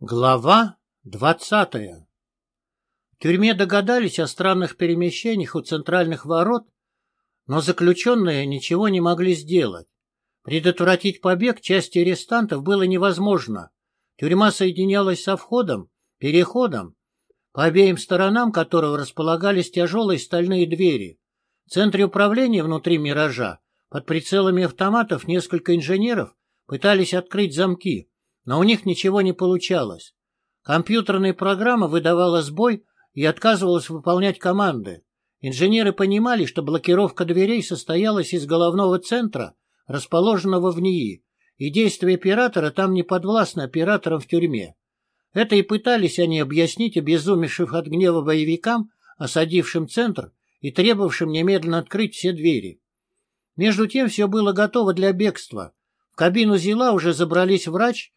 Глава двадцатая В тюрьме догадались о странных перемещениях у центральных ворот, но заключенные ничего не могли сделать. Предотвратить побег части арестантов было невозможно. Тюрьма соединялась со входом, переходом, по обеим сторонам которого располагались тяжелые стальные двери. В центре управления внутри «Миража» под прицелами автоматов несколько инженеров пытались открыть замки, но у них ничего не получалось. Компьютерная программа выдавала сбой и отказывалась выполнять команды. Инженеры понимали, что блокировка дверей состоялась из головного центра, расположенного в НИИ, и действия оператора там не подвластны операторам в тюрьме. Это и пытались они объяснить обезумевших от гнева боевикам, осадившим центр и требовавшим немедленно открыть все двери. Между тем все было готово для бегства. В кабину Зила уже забрались врач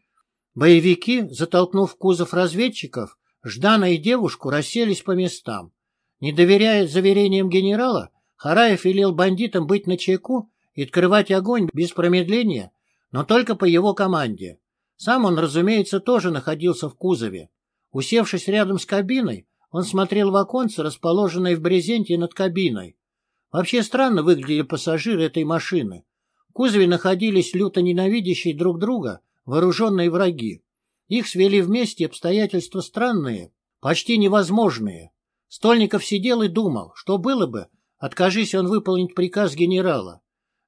Боевики, затолкнув кузов разведчиков, Ждана и девушку расселись по местам. Не доверяя заверениям генерала, Хараев велел бандитам быть на чеку и открывать огонь без промедления, но только по его команде. Сам он, разумеется, тоже находился в кузове. Усевшись рядом с кабиной, он смотрел в оконце, расположенное в брезенте над кабиной. Вообще странно выглядели пассажиры этой машины. В кузове находились люто ненавидящие друг друга вооруженные враги. Их свели вместе обстоятельства странные, почти невозможные. Стольников сидел и думал, что было бы, откажись он выполнить приказ генерала.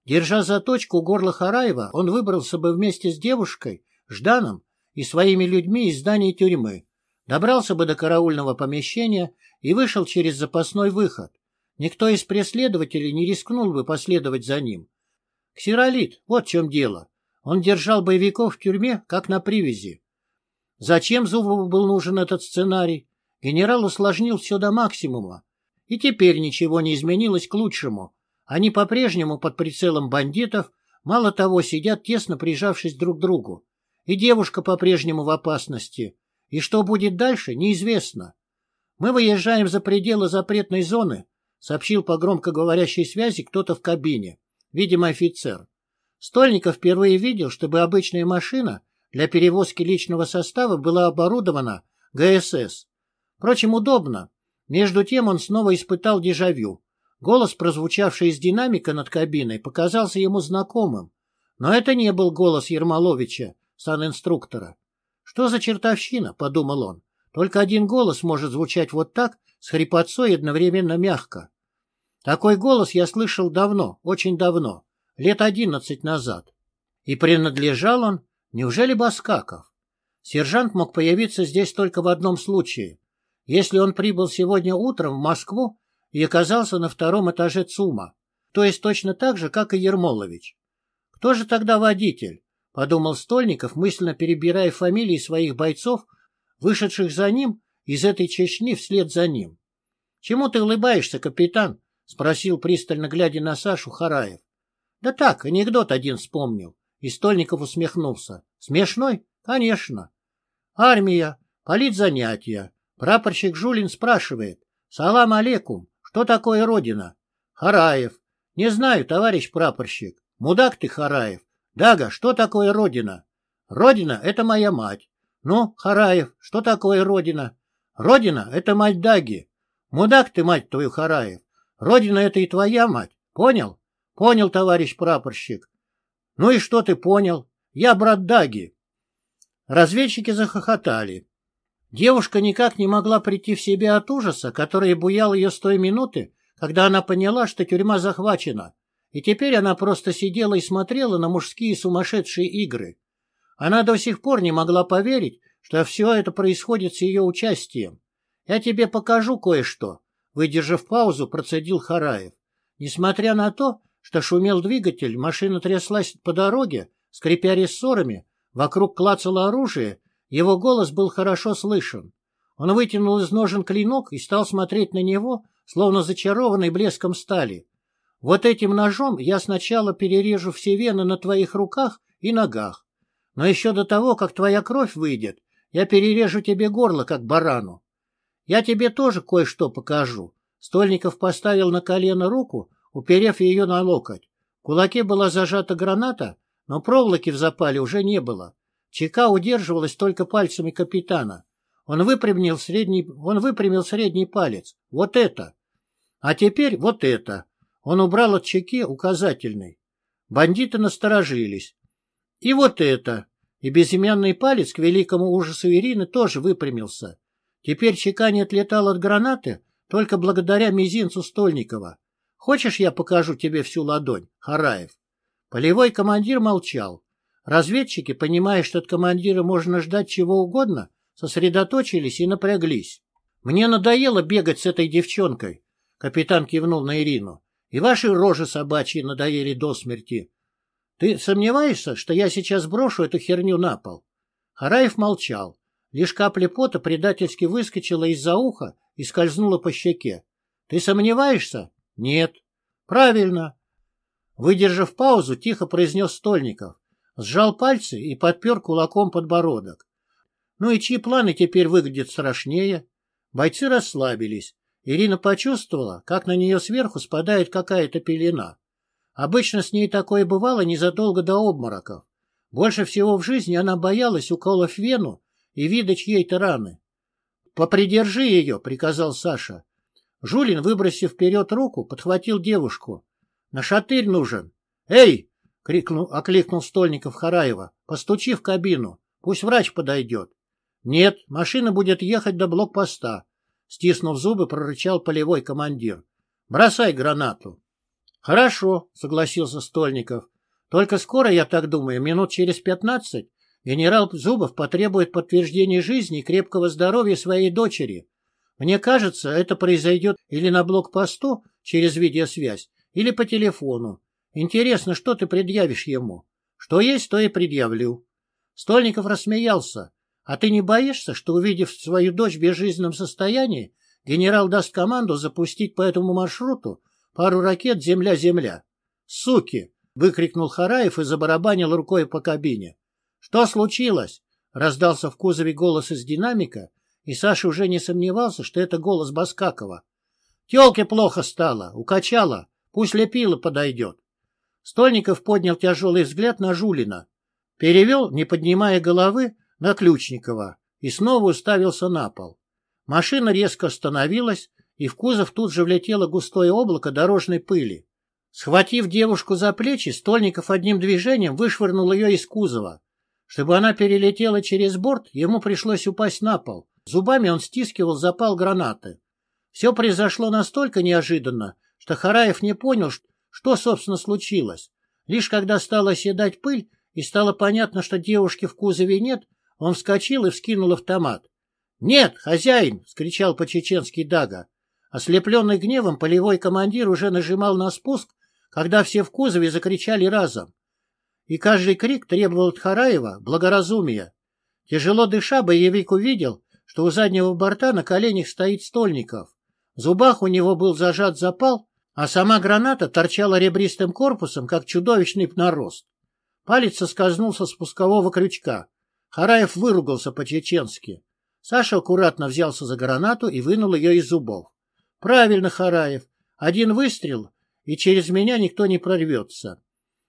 Держа заточку горла Хараева, он выбрался бы вместе с девушкой, Жданом и своими людьми из здания тюрьмы, добрался бы до караульного помещения и вышел через запасной выход. Никто из преследователей не рискнул бы последовать за ним. Ксеролит, вот в чем дело. Он держал боевиков в тюрьме, как на привязи. Зачем Зубову был нужен этот сценарий? Генерал усложнил все до максимума. И теперь ничего не изменилось к лучшему. Они по-прежнему под прицелом бандитов, мало того, сидят тесно прижавшись друг к другу. И девушка по-прежнему в опасности. И что будет дальше, неизвестно. Мы выезжаем за пределы запретной зоны, сообщил по громкоговорящей связи кто-то в кабине, видимо, офицер. Стольников впервые видел, чтобы обычная машина для перевозки личного состава была оборудована ГСС. Впрочем, удобно. Между тем он снова испытал дежавю. Голос, прозвучавший из динамика над кабиной, показался ему знакомым. Но это не был голос Ермоловича, санинструктора. «Что за чертовщина?» — подумал он. «Только один голос может звучать вот так, с хрипотцой и одновременно мягко. Такой голос я слышал давно, очень давно лет одиннадцать назад. И принадлежал он, неужели Баскаков? Сержант мог появиться здесь только в одном случае. Если он прибыл сегодня утром в Москву и оказался на втором этаже ЦУМа, то есть точно так же, как и Ермолович. Кто же тогда водитель? Подумал Стольников, мысленно перебирая фамилии своих бойцов, вышедших за ним из этой Чечни вслед за ним. — Чему ты улыбаешься, капитан? — спросил, пристально глядя на Сашу Хараев. Да так, анекдот один вспомнил. И Стольников усмехнулся. Смешной? Конечно. Армия, политзанятия. Прапорщик Жулин спрашивает. Салам алейкум, что такое Родина? Хараев. Не знаю, товарищ прапорщик. Мудак ты, Хараев. Дага, что такое Родина? Родина — это моя мать. Ну, Хараев, что такое Родина? Родина — это мать Даги. Мудак ты, мать твою, Хараев. Родина — это и твоя мать. Понял? — Понял, товарищ прапорщик. — Ну и что ты понял? Я брат Даги. Разведчики захохотали. Девушка никак не могла прийти в себя от ужаса, который буял ее с той минуты, когда она поняла, что тюрьма захвачена, и теперь она просто сидела и смотрела на мужские сумасшедшие игры. Она до сих пор не могла поверить, что все это происходит с ее участием. «Я тебе покажу кое-что», — выдержав паузу, процедил Хараев. Несмотря на то, что шумел двигатель, машина тряслась по дороге, скрипя рессорами, вокруг клацало оружие, его голос был хорошо слышен. Он вытянул из ножен клинок и стал смотреть на него, словно зачарованный блеском стали. Вот этим ножом я сначала перережу все вены на твоих руках и ногах. Но еще до того, как твоя кровь выйдет, я перережу тебе горло, как барану. Я тебе тоже кое-что покажу. Стольников поставил на колено руку, уперев ее на локоть. В кулаке была зажата граната, но проволоки в запале уже не было. Чека удерживалась только пальцами капитана. Он выпрямил средний, он выпрямил средний палец. Вот это. А теперь вот это. Он убрал от чеки указательный. Бандиты насторожились. И вот это. И безымянный палец, к великому ужасу Ирины, тоже выпрямился. Теперь чека не отлетал от гранаты, только благодаря мизинцу Стольникова. Хочешь, я покажу тебе всю ладонь, Хараев? Полевой командир молчал. Разведчики, понимая, что от командира можно ждать чего угодно, сосредоточились и напряглись. «Мне надоело бегать с этой девчонкой», — капитан кивнул на Ирину. «И ваши рожи собачьи надоели до смерти. Ты сомневаешься, что я сейчас брошу эту херню на пол?» Хараев молчал. Лишь капля пота предательски выскочила из-за уха и скользнула по щеке. «Ты сомневаешься?» «Нет». «Правильно». Выдержав паузу, тихо произнес Стольников. Сжал пальцы и подпер кулаком подбородок. Ну и чьи планы теперь выглядят страшнее? Бойцы расслабились. Ирина почувствовала, как на нее сверху спадает какая-то пелена. Обычно с ней такое бывало незадолго до обмороков. Больше всего в жизни она боялась уколов вену и вида чьей-то раны. «Попридержи ее», — приказал Саша. Жулин, выбросив вперед руку, подхватил девушку. «На шатырь нужен!» «Эй!» — крикнул, окликнул Стольников Хараева. «Постучи в кабину. Пусть врач подойдет». «Нет, машина будет ехать до блокпоста», — стиснув зубы, прорычал полевой командир. «Бросай гранату». «Хорошо», — согласился Стольников. «Только скоро, я так думаю, минут через пятнадцать, генерал Зубов потребует подтверждения жизни и крепкого здоровья своей дочери. Мне кажется, это произойдет или на блокпосту через видеосвязь, или по телефону. Интересно, что ты предъявишь ему? Что есть, то и предъявлю. Стольников рассмеялся. А ты не боишься, что, увидев свою дочь в безжизненном состоянии, генерал даст команду запустить по этому маршруту пару ракет «Земля-Земля»? «Суки!» — выкрикнул Хараев и забарабанил рукой по кабине. «Что случилось?» — раздался в кузове голос из динамика, и Саша уже не сомневался, что это голос Баскакова. «Телке плохо стало, укачала, пусть лепила подойдет». Стольников поднял тяжелый взгляд на Жулина, перевел, не поднимая головы, на Ключникова и снова уставился на пол. Машина резко остановилась, и в кузов тут же влетело густое облако дорожной пыли. Схватив девушку за плечи, Стольников одним движением вышвырнул ее из кузова. Чтобы она перелетела через борт, ему пришлось упасть на пол. Зубами он стискивал запал гранаты. Все произошло настолько неожиданно, что Хараев не понял, что, собственно, случилось. Лишь когда стала оседать пыль и стало понятно, что девушки в кузове нет, он вскочил и вскинул автомат. «Нет, хозяин!» — скричал по-чеченски Дага. Ослепленный гневом, полевой командир уже нажимал на спуск, когда все в кузове закричали разом. И каждый крик требовал от Хараева благоразумия. Тяжело дыша, боевик увидел, что у заднего борта на коленях стоит Стольников. В зубах у него был зажат запал, а сама граната торчала ребристым корпусом, как чудовищный нарост. Палец соскользнул со спускового крючка. Хараев выругался по-чеченски. Саша аккуратно взялся за гранату и вынул ее из зубов. «Правильно, Хараев. Один выстрел, и через меня никто не прорвется.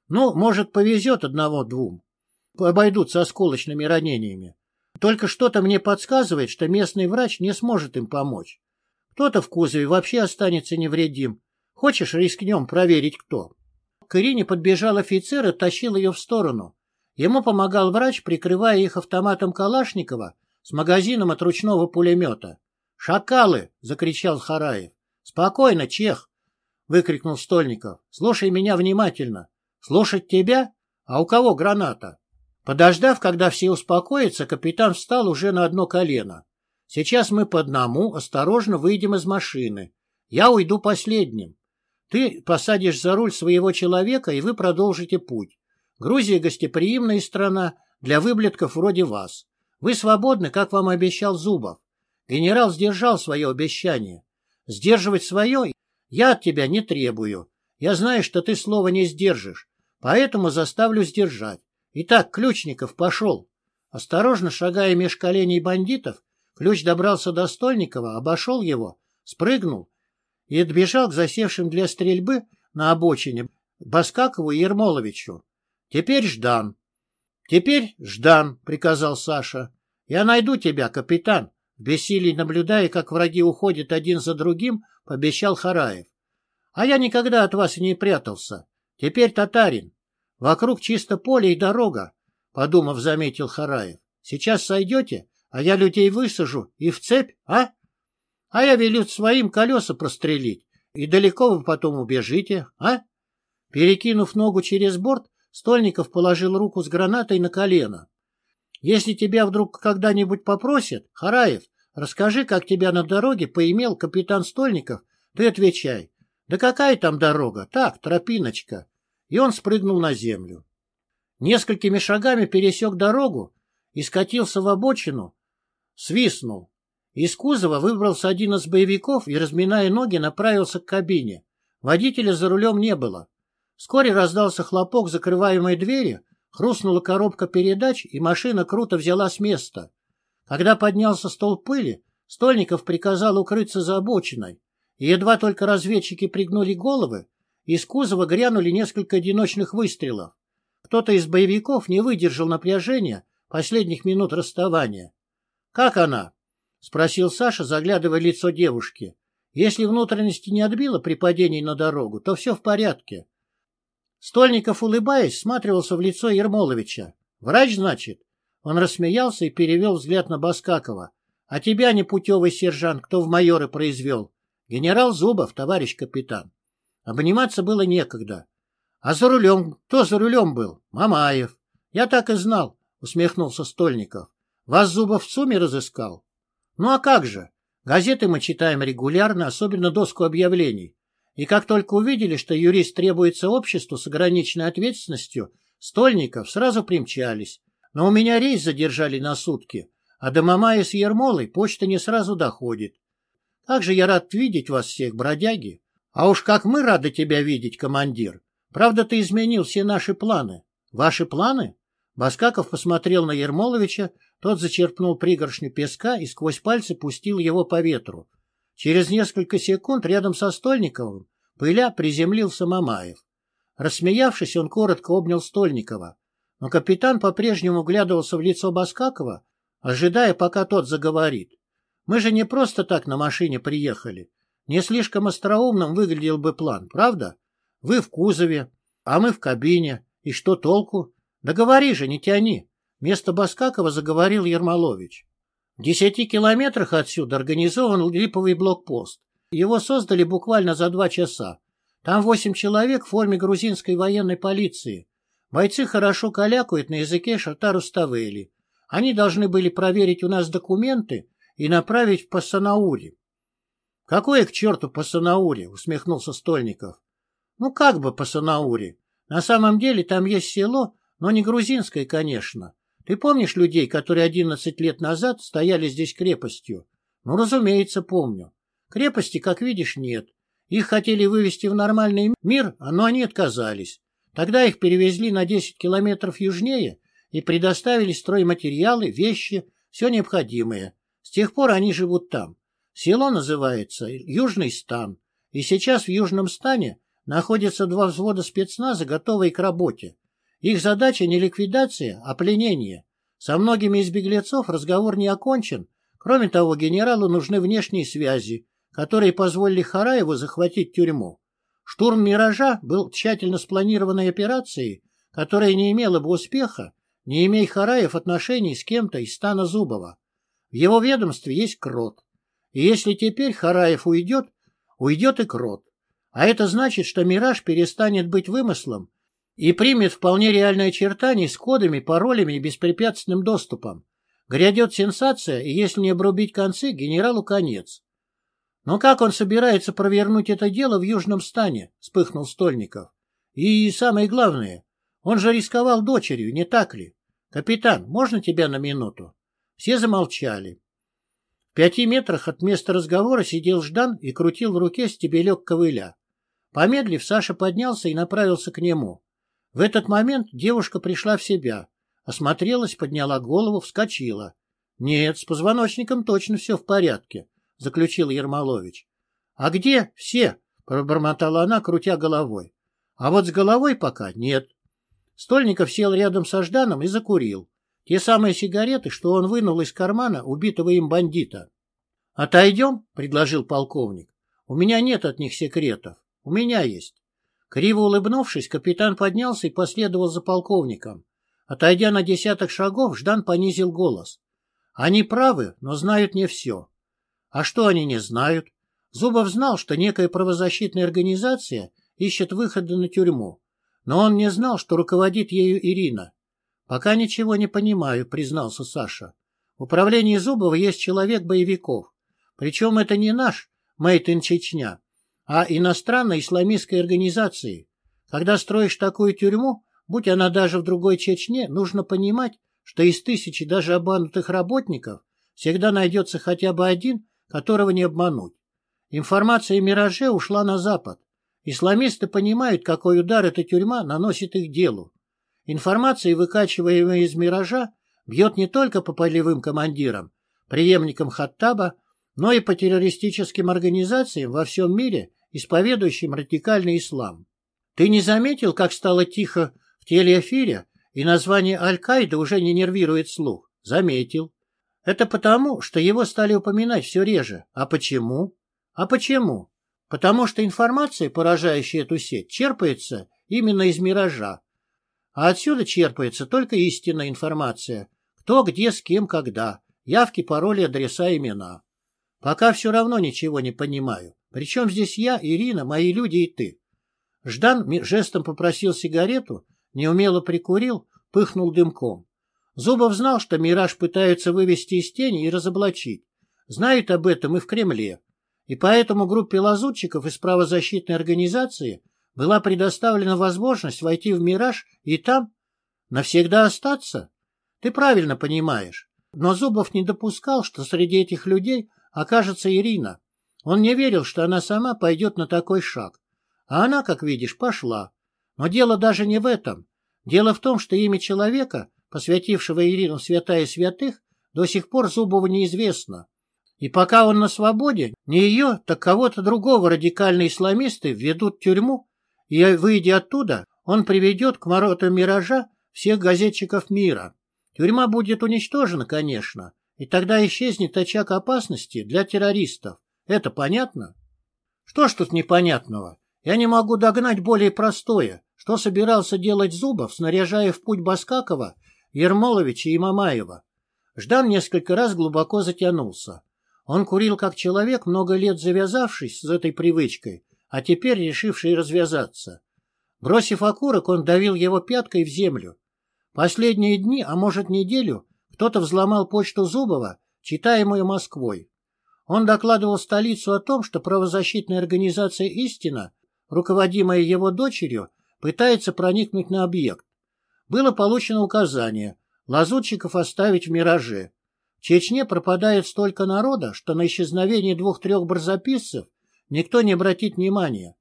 Ну, может, повезет одного-двум. Обойдутся осколочными ранениями. Только что-то мне подсказывает, что местный врач не сможет им помочь. Кто-то в кузове вообще останется невредим. Хочешь, рискнем проверить, кто?» К Ирине подбежал офицер и тащил ее в сторону. Ему помогал врач, прикрывая их автоматом Калашникова с магазином от ручного пулемета. «Шакалы!» — закричал Хараев. «Спокойно, Чех!» — выкрикнул Стольников. «Слушай меня внимательно. Слушать тебя? А у кого граната?» Подождав, когда все успокоятся, капитан встал уже на одно колено. «Сейчас мы по одному осторожно выйдем из машины. Я уйду последним. Ты посадишь за руль своего человека, и вы продолжите путь. Грузия гостеприимная страна для выблетков вроде вас. Вы свободны, как вам обещал Зубов. Генерал сдержал свое обещание. Сдерживать свое я от тебя не требую. Я знаю, что ты слова не сдержишь, поэтому заставлю сдержать. Итак, Ключников пошел. Осторожно шагая меж коленей бандитов, Ключ добрался до Стольникова, обошел его, спрыгнул и отбежал к засевшим для стрельбы на обочине Баскакову и Ермоловичу. Теперь Ждан. — Теперь Ждан, — приказал Саша. — Я найду тебя, капитан. В наблюдая, как враги уходят один за другим, пообещал Хараев. — А я никогда от вас и не прятался. Теперь татарин. Вокруг чисто поле и дорога, — подумав, заметил Хараев. — Сейчас сойдете, а я людей высажу и в цепь, а? А я велю своим колеса прострелить, и далеко вы потом убежите, а? Перекинув ногу через борт, Стольников положил руку с гранатой на колено. — Если тебя вдруг когда-нибудь попросят, Хараев, расскажи, как тебя на дороге поимел капитан Стольников, ты отвечай. Да какая там дорога? Так, тропиночка. И он спрыгнул на землю. Несколькими шагами пересек дорогу и скатился в обочину, свистнул. Из кузова выбрался один из боевиков и, разминая ноги, направился к кабине. Водителя за рулем не было. Вскоре раздался хлопок закрываемой двери, хрустнула коробка передач, и машина круто взяла с места. Когда поднялся стол пыли, Стольников приказал укрыться за обочиной, и едва только разведчики пригнули головы, из кузова грянули несколько одиночных выстрелов. Кто-то из боевиков не выдержал напряжения последних минут расставания. «Как она?» — спросил Саша, заглядывая в лицо девушки. «Если внутренности не отбило при падении на дорогу, то все в порядке. Стольников, улыбаясь, сматривался в лицо Ермоловича. «Врач, значит?» Он рассмеялся и перевел взгляд на Баскакова. «А тебя, непутевый сержант, кто в майоры произвел?» «Генерал Зубов, товарищ капитан». Обниматься было некогда. «А за рулем? Кто за рулем был?» «Мамаев». «Я так и знал», — усмехнулся Стольников. «Вас Зубов в СУМе разыскал?» «Ну а как же? Газеты мы читаем регулярно, особенно доску объявлений. И как только увидели, что юрист требуется обществу с ограниченной ответственностью, стольников сразу примчались. Но у меня рейс задержали на сутки, а до Мамая с Ермолой почта не сразу доходит. Как же я рад видеть вас всех, бродяги. А уж как мы рады тебя видеть, командир. Правда, ты изменил все наши планы. Ваши планы? Баскаков посмотрел на Ермоловича, тот зачерпнул пригоршню песка и сквозь пальцы пустил его по ветру. Через несколько секунд рядом со Стольниковым пыля приземлился Мамаев. Рассмеявшись, он коротко обнял Стольникова. Но капитан по-прежнему глядывался в лицо Баскакова, ожидая, пока тот заговорит. Мы же не просто так на машине приехали. Не слишком остроумным выглядел бы план, правда? Вы в кузове, а мы в кабине. И что толку? Да же, не тяни. Вместо Баскакова заговорил Ермолович. В десяти километрах отсюда организован липовый блокпост. Его создали буквально за два часа. Там восемь человек в форме грузинской военной полиции. Бойцы хорошо калякают на языке шатару-ставели. Они должны были проверить у нас документы и направить в Пассанаури. — Какое к черту Пассанаури? — усмехнулся Стольников. — Ну как бы Пассанаури? На самом деле там есть село, но не грузинское, конечно. Ты помнишь людей, которые одиннадцать лет назад стояли здесь крепостью? Ну, разумеется, помню. Крепости, как видишь, нет. Их хотели вывести в нормальный мир, но они отказались. Тогда их перевезли на десять километров южнее и предоставили стройматериалы, вещи, все необходимое. С тех пор они живут там. Село называется Южный стан, и сейчас в Южном стане находятся два взвода спецназа, готовые к работе. Их задача не ликвидация, а пленение. Со многими из беглецов разговор не окончен. Кроме того, генералу нужны внешние связи, которые позволили Хараеву захватить тюрьму. Штурм «Миража» был тщательно спланированной операцией, которая не имела бы успеха, не имея Хараев отношений с кем-то из стана Зубова. В его ведомстве есть Крот. Если теперь Хараев уйдет, уйдет и Крот. А это значит, что «Мираж» перестанет быть вымыслом и примет вполне реальное очертание с кодами, паролями и беспрепятственным доступом. Грядет сенсация, и если не обрубить концы, генералу конец. Но как он собирается провернуть это дело в Южном стане? — вспыхнул Стольников. И самое главное, он же рисковал дочерью, не так ли? Капитан, можно тебя на минуту? Все замолчали. Пяти метрах от места разговора сидел Ждан и крутил в руке стебелек ковыля. Помедлив, Саша поднялся и направился к нему. В этот момент девушка пришла в себя, осмотрелась, подняла голову, вскочила. — Нет, с позвоночником точно все в порядке, — заключил Ермолович. — А где все? — пробормотала она, крутя головой. — А вот с головой пока нет. Стольников сел рядом со Жданом и закурил. Те самые сигареты, что он вынул из кармана убитого им бандита. «Отойдем?» — предложил полковник. «У меня нет от них секретов. У меня есть». Криво улыбнувшись, капитан поднялся и последовал за полковником. Отойдя на десяток шагов, Ждан понизил голос. «Они правы, но знают не все». «А что они не знают?» Зубов знал, что некая правозащитная организация ищет выхода на тюрьму, но он не знал, что руководит ею Ирина. «Пока ничего не понимаю», — признался Саша. «В управлении Зубова есть человек боевиков. Причем это не наш Мейт ин Чечня, а иностранной исламистской организации. Когда строишь такую тюрьму, будь она даже в другой Чечне, нужно понимать, что из тысячи даже обманутых работников всегда найдется хотя бы один, которого не обмануть. Информация о «Мираже» ушла на Запад. Исламисты понимают, какой удар эта тюрьма наносит их делу. Информация, выкачиваемая из «Миража», бьет не только по полевым командирам, преемникам Хаттаба, но и по террористическим организациям во всем мире, исповедующим радикальный ислам. Ты не заметил, как стало тихо в телеэфире, и название Аль-Каида уже не нервирует слух? Заметил. Это потому, что его стали упоминать все реже. А почему? А почему? Потому что информация, поражающая эту сеть, черпается именно из миража. А отсюда черпается только истинная информация. Кто, где, с кем, когда. Явки, пароли, адреса, имена. Пока все равно ничего не понимаю. Причем здесь я, Ирина, мои люди и ты. Ждан жестом попросил сигарету, неумело прикурил, пыхнул дымком. Зубов знал, что «Мираж» пытаются вывести из тени и разоблачить. Знают об этом и в Кремле. И поэтому группе лазутчиков из правозащитной организации была предоставлена возможность войти в «Мираж» и там навсегда остаться. Ты правильно понимаешь. Но Зубов не допускал, что среди этих людей окажется Ирина. Он не верил, что она сама пойдет на такой шаг. А она, как видишь, пошла. Но дело даже не в этом. Дело в том, что имя человека, посвятившего Ирину святая святых, до сих пор Зубову неизвестно. И пока он на свободе, не ее, так кого-то другого радикальные исламисты введут в тюрьму, и, выйдя оттуда, он приведет к воротам миража всех газетчиков мира. Тюрьма будет уничтожена, конечно, и тогда исчезнет очаг опасности для террористов. Это понятно? Что ж тут непонятного? Я не могу догнать более простое. Что собирался делать Зубов, снаряжая в путь Баскакова, Ермоловича и Мамаева? Ждан несколько раз глубоко затянулся. Он курил как человек, много лет завязавшись с этой привычкой, а теперь решивший развязаться. Бросив окурок, он давил его пяткой в землю. Последние дни, а может неделю, кто-то взломал почту Зубова, читаемую Москвой. Он докладывал столицу о том, что правозащитная организация «Истина», руководимая его дочерью, пытается проникнуть на объект. Было получено указание лазутчиков оставить в «Мираже». В Чечне пропадает столько народа, что на исчезновение двух-трех барзаписцев никто не обратит внимания.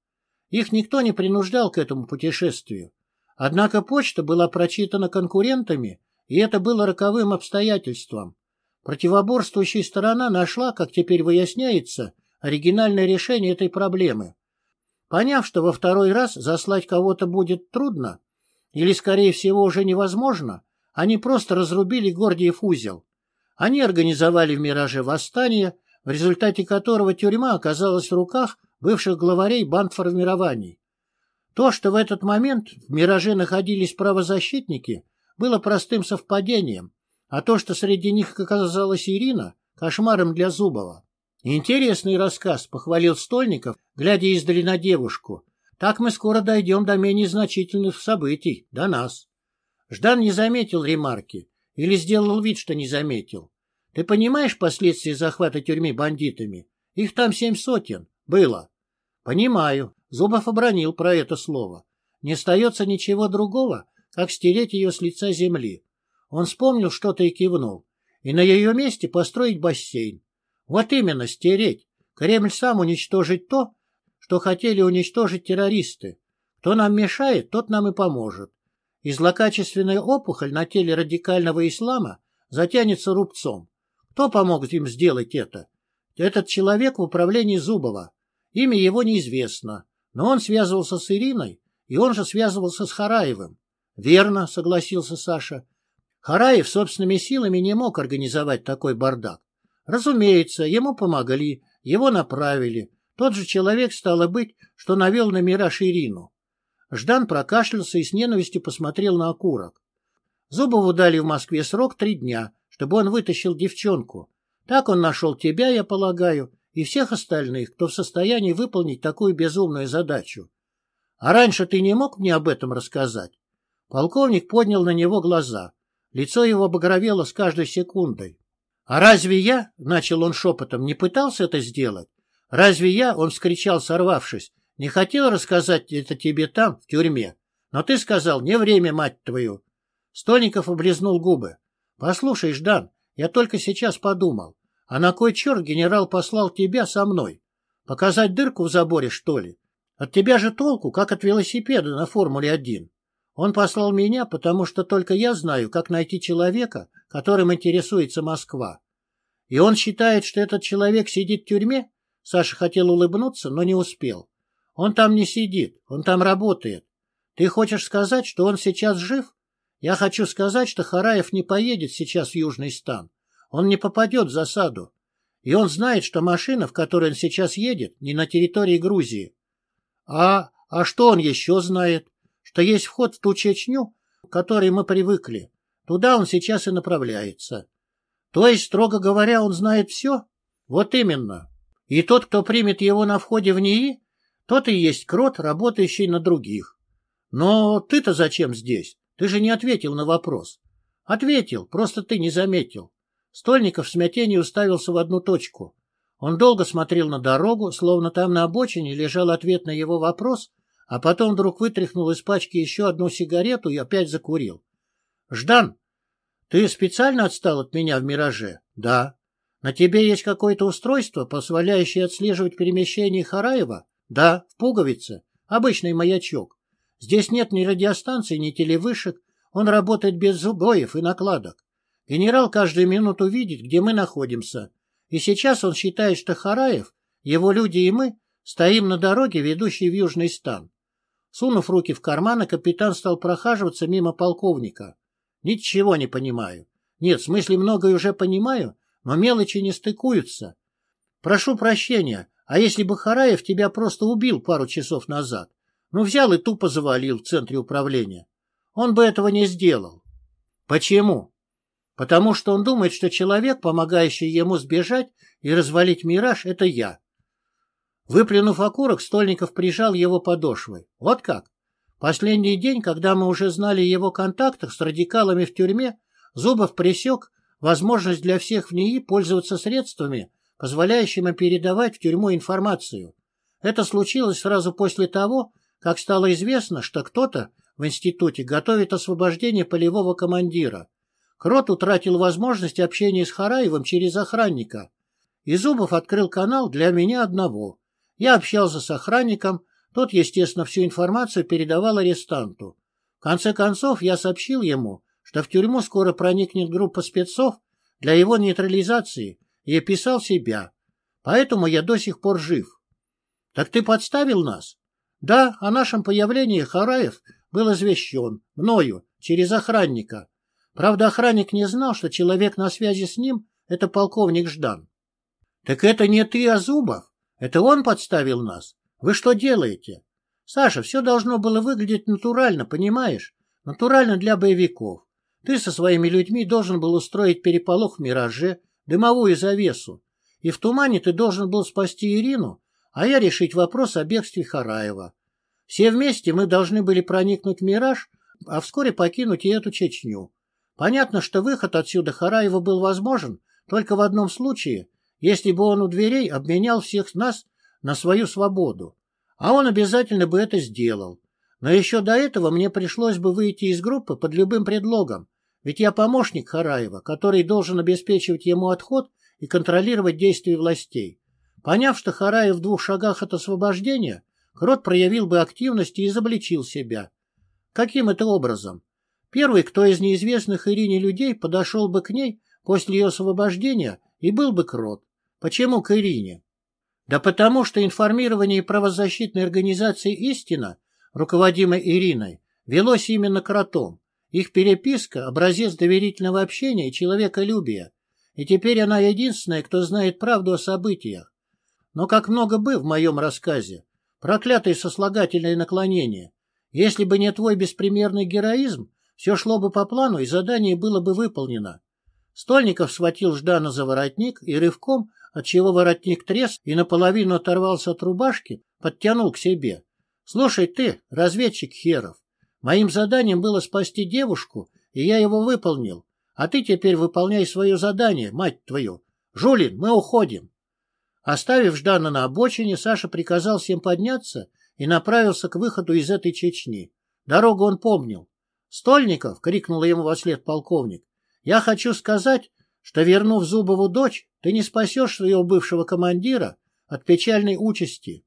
Их никто не принуждал к этому путешествию. Однако почта была прочитана конкурентами и это было роковым обстоятельством. Противоборствующая сторона нашла, как теперь выясняется, оригинальное решение этой проблемы. Поняв, что во второй раз заслать кого-то будет трудно, или, скорее всего, уже невозможно, они просто разрубили Гордиев узел. Они организовали в «Мираже» восстание, в результате которого тюрьма оказалась в руках бывших главарей банд формирований. То, что в этот момент в «Мираже» находились правозащитники – было простым совпадением, а то, что среди них оказалась Ирина, кошмаром для Зубова. «Интересный рассказ», — похвалил Стольников, глядя издали на девушку. «Так мы скоро дойдем до менее значительных событий, до нас». Ждан не заметил ремарки или сделал вид, что не заметил. «Ты понимаешь последствия захвата тюрьмы бандитами? Их там семь сотен. Было». «Понимаю». Зубов обронил про это слово. «Не остается ничего другого, как стереть ее с лица земли. Он вспомнил что-то и кивнул. И на ее месте построить бассейн. Вот именно, стереть. Кремль сам уничтожить то, что хотели уничтожить террористы. Кто нам мешает, тот нам и поможет. И злокачественная опухоль на теле радикального ислама затянется рубцом. Кто помог им сделать это? Этот человек в управлении Зубова. Имя его неизвестно, но он связывался с Ириной, и он же связывался с Хараевым. Верно, согласился Саша. Хараев собственными силами не мог организовать такой бардак. Разумеется, ему помогли, его направили. Тот же человек, стало быть, что навел на мираж Ирину. Ждан прокашлялся и с ненавистью посмотрел на окурок. Зубову дали в Москве срок три дня, чтобы он вытащил девчонку. Так он нашел тебя, я полагаю, и всех остальных, кто в состоянии выполнить такую безумную задачу. А раньше ты не мог мне об этом рассказать? Полковник поднял на него глаза. Лицо его багровело с каждой секундой. «А разве я, — начал он шепотом, — не пытался это сделать? Разве я, — он вскричал, сорвавшись, — не хотел рассказать это тебе там, в тюрьме? Но ты сказал, не время, мать твою!» Стольников облизнул губы. «Послушай, Ждан, я только сейчас подумал. А на кой черт генерал послал тебя со мной? Показать дырку в заборе, что ли? От тебя же толку, как от велосипеда на Формуле-1. Он послал меня, потому что только я знаю, как найти человека, которым интересуется Москва. И он считает, что этот человек сидит в тюрьме? Саша хотел улыбнуться, но не успел. Он там не сидит, он там работает. Ты хочешь сказать, что он сейчас жив? Я хочу сказать, что Хараев не поедет сейчас в Южный стан. Он не попадет в засаду. И он знает, что машина, в которой он сейчас едет, не на территории Грузии. А, а что он еще знает? Что есть вход в ту Чечню, к которой мы привыкли. Туда он сейчас и направляется. То есть, строго говоря, он знает все? Вот именно. И тот, кто примет его на входе в НИИ, тот и есть крот, работающий на других. Но ты-то зачем здесь? Ты же не ответил на вопрос. Ответил, просто ты не заметил. Стольников в смятении уставился в одну точку. Он долго смотрел на дорогу, словно там на обочине лежал ответ на его вопрос, а потом вдруг вытряхнул из пачки еще одну сигарету и опять закурил. — Ждан, ты специально отстал от меня в «Мираже»? — Да. — На тебе есть какое-то устройство, позволяющее отслеживать перемещение Хараева? — Да, в пуговице. Обычный маячок. Здесь нет ни радиостанций, ни телевышек. Он работает без зубоев и накладок. Генерал каждую минуту видит, где мы находимся. И сейчас он считает, что Хараев, его люди и мы стоим на дороге, ведущей в Южный стан. Сунув руки в карманы, капитан стал прохаживаться мимо полковника. Ничего не понимаю. Нет, в смысле многое уже понимаю, но мелочи не стыкуются. Прошу прощения, а если бы Хараев тебя просто убил пару часов назад? Ну, взял и тупо завалил в центре управления. Он бы этого не сделал. Почему? Потому что он думает, что человек, помогающий ему сбежать и развалить мираж, это я. Выплюнув окурок, Стольников прижал его подошвой. Вот как? Последний день, когда мы уже знали о его контактах с радикалами в тюрьме, Зубов пресек возможность для всех в НИИ пользоваться средствами, позволяющими передавать в тюрьму информацию. Это случилось сразу после того, как стало известно, что кто-то в институте готовит освобождение полевого командира. Крот утратил возможность общения с Хараевым через охранника. И Зубов открыл канал для меня одного. Я общался с охранником, тот, естественно, всю информацию передавал арестанту. В конце концов, я сообщил ему, что в тюрьму скоро проникнет группа спецов для его нейтрализации, и описал себя. Поэтому я до сих пор жив. Так ты подставил нас? Да, о нашем появлении Хараев был извещен, мною, через охранника. Правда, охранник не знал, что человек на связи с ним — это полковник Ждан. — Так это не ты, а Зубов? Это он подставил нас? Вы что делаете? Саша, все должно было выглядеть натурально, понимаешь? Натурально для боевиков. Ты со своими людьми должен был устроить переполох в «Мираже», дымовую завесу. И в тумане ты должен был спасти Ирину, а я решить вопрос о бегстве Хараева. Все вместе мы должны были проникнуть в «Мираж», а вскоре покинуть и эту Чечню. Понятно, что выход отсюда Хараева был возможен только в одном случае, если бы он у дверей обменял всех нас на свою свободу. А он обязательно бы это сделал. Но еще до этого мне пришлось бы выйти из группы под любым предлогом, ведь я помощник Хараева, который должен обеспечивать ему отход и контролировать действия властей. Поняв, что Хараев в двух шагах от освобождения, Крот проявил бы активность и изобличил себя. Каким это образом? Первый, кто из неизвестных Ирине людей подошел бы к ней после ее освобождения, и был бы Крот. Почему к Ирине? Да потому что информирование правозащитной организации «Истина», руководимой Ириной, велось именно кротом. Их переписка — образец доверительного общения и человеколюбия, и теперь она единственная, кто знает правду о событиях. Но как много бы в моем рассказе. Проклятые сослагательные наклонения. Если бы не твой беспримерный героизм, все шло бы по плану, и задание было бы выполнено. Стольников схватил Ждана за воротник и рывком, отчего воротник трес и наполовину оторвался от рубашки, подтянул к себе. — Слушай ты, разведчик Херов, моим заданием было спасти девушку, и я его выполнил. А ты теперь выполняй свое задание, мать твою. Жулин, мы уходим. Оставив Ждана на обочине, Саша приказал всем подняться и направился к выходу из этой Чечни. Дорогу он помнил. «Стольников!» — крикнул ему во след полковник. «Я хочу сказать, что, вернув Зубову дочь, ты не спасешь своего бывшего командира от печальной участи».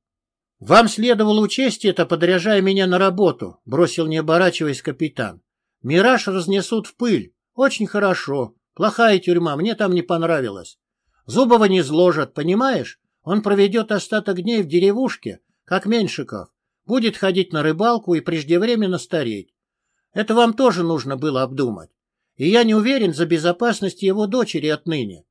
«Вам следовало учесть это, подряжая меня на работу», — бросил, не оборачиваясь капитан. «Мираж разнесут в пыль. Очень хорошо. Плохая тюрьма, мне там не понравилось. Зубова не зложат, понимаешь? Он проведет остаток дней в деревушке, как Меньшиков. Будет ходить на рыбалку и преждевременно стареть. Это вам тоже нужно было обдумать. И я не уверен за безопасность его дочери отныне.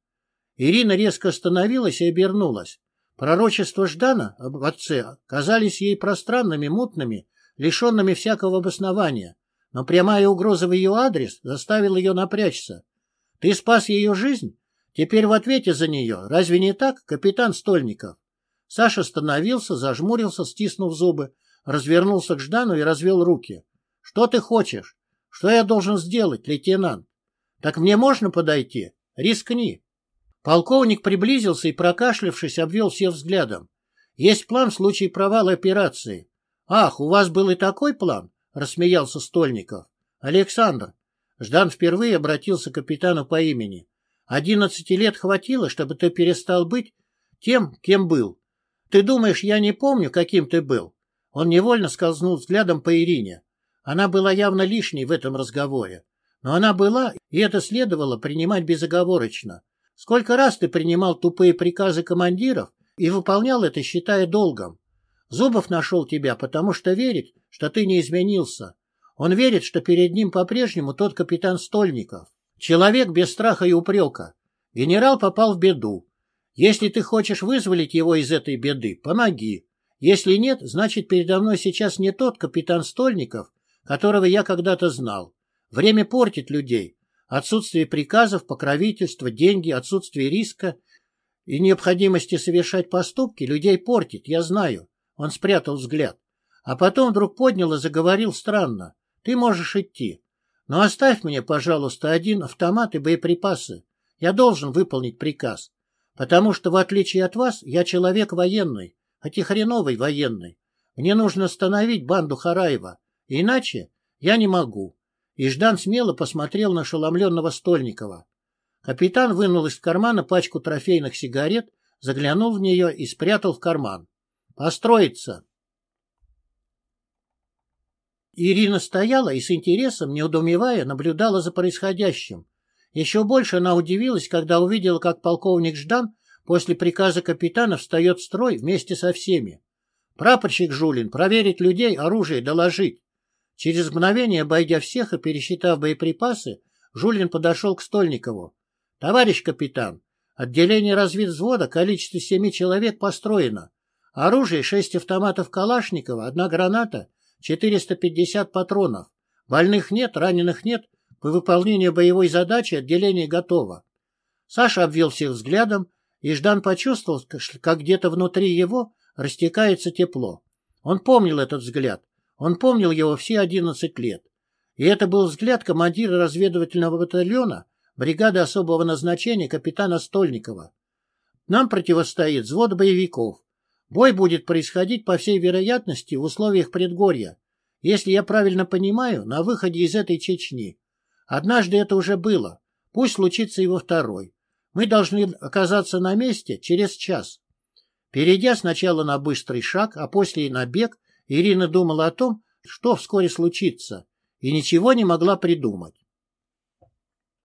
Ирина резко остановилась и обернулась. Пророчества Ждана об отце казались ей пространными, мутными, лишенными всякого обоснования, но прямая угроза в ее адрес заставила ее напрячься. Ты спас ее жизнь? Теперь в ответе за нее. Разве не так, капитан Стольников? Саша остановился, зажмурился, стиснув зубы, развернулся к Ждану и развел руки. — Что ты хочешь? Что я должен сделать, лейтенант? — Так мне можно подойти? Рискни. Полковник приблизился и, прокашлявшись, обвел всех взглядом. Есть план в случае провала операции. — Ах, у вас был и такой план? — рассмеялся Стольников. — Александр. Ждан впервые обратился к капитану по имени. — Одиннадцати лет хватило, чтобы ты перестал быть тем, кем был. Ты думаешь, я не помню, каким ты был? Он невольно скользнул взглядом по Ирине. Она была явно лишней в этом разговоре. Но она была, и это следовало принимать безоговорочно. Сколько раз ты принимал тупые приказы командиров и выполнял это, считая долгом? Зубов нашел тебя, потому что верит, что ты не изменился. Он верит, что перед ним по-прежнему тот капитан Стольников. Человек без страха и упрека. Генерал попал в беду. Если ты хочешь вызволить его из этой беды, помоги. Если нет, значит, передо мной сейчас не тот капитан Стольников, которого я когда-то знал. Время портит людей. Отсутствие приказов, покровительства, деньги, отсутствие риска и необходимости совершать поступки людей портит, я знаю. Он спрятал взгляд. А потом вдруг поднял и заговорил странно. Ты можешь идти. Но оставь мне, пожалуйста, один автомат и боеприпасы. Я должен выполнить приказ. Потому что, в отличие от вас, я человек военный, хоть и хреновый военный. Мне нужно остановить банду Хараева, иначе я не могу. И Ждан смело посмотрел на ошеломленного Стольникова. Капитан вынул из кармана пачку трофейных сигарет, заглянул в нее и спрятал в карман. «Построиться!» Ирина стояла и с интересом, неудумевая, наблюдала за происходящим. Еще больше она удивилась, когда увидела, как полковник Ждан после приказа капитана встает в строй вместе со всеми. Прапорщик Жулин проверить людей, оружие, доложить. Через мгновение, обойдя всех и пересчитав боеприпасы, Жулин подошел к Стольникову. — Товарищ капитан, отделение разведвзвода, количество семи человек построено. Оружие — шесть автоматов Калашникова, одна граната, 450 патронов. Больных нет, раненых нет, по выполнению боевой задачи отделение готово. Саша обвел всех взглядом, и Ждан почувствовал, как где-то внутри его растекается тепло. Он помнил этот взгляд. Он помнил его все одиннадцать лет. И это был взгляд командира разведывательного батальона бригады особого назначения капитана Стольникова. Нам противостоит взвод боевиков. Бой будет происходить, по всей вероятности, в условиях предгорья. Если я правильно понимаю, на выходе из этой Чечни. Однажды это уже было. Пусть случится во второй. Мы должны оказаться на месте через час. Перейдя сначала на быстрый шаг, а после и на бег, Ирина думала о том, что вскоре случится, и ничего не могла придумать.